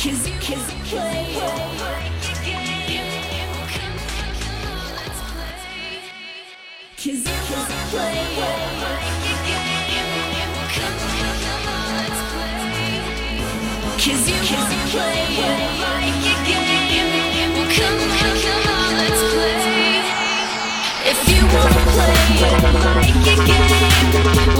kiss, kiss, Kiss, kiss, play. Kiss, kiss, play. If you wanna play, like a game.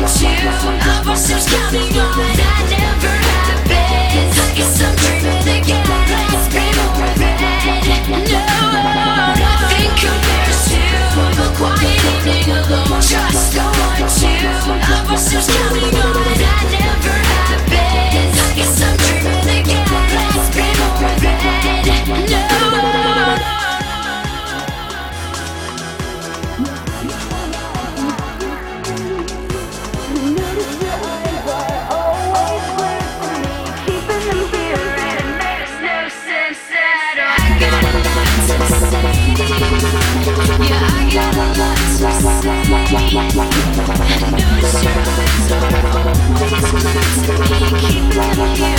you. Of ourselves counting on that never. Thank you.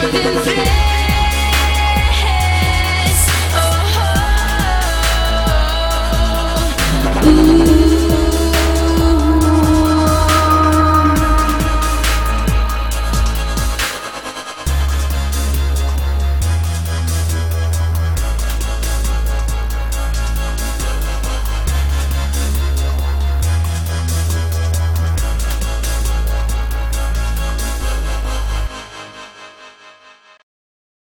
golden thread.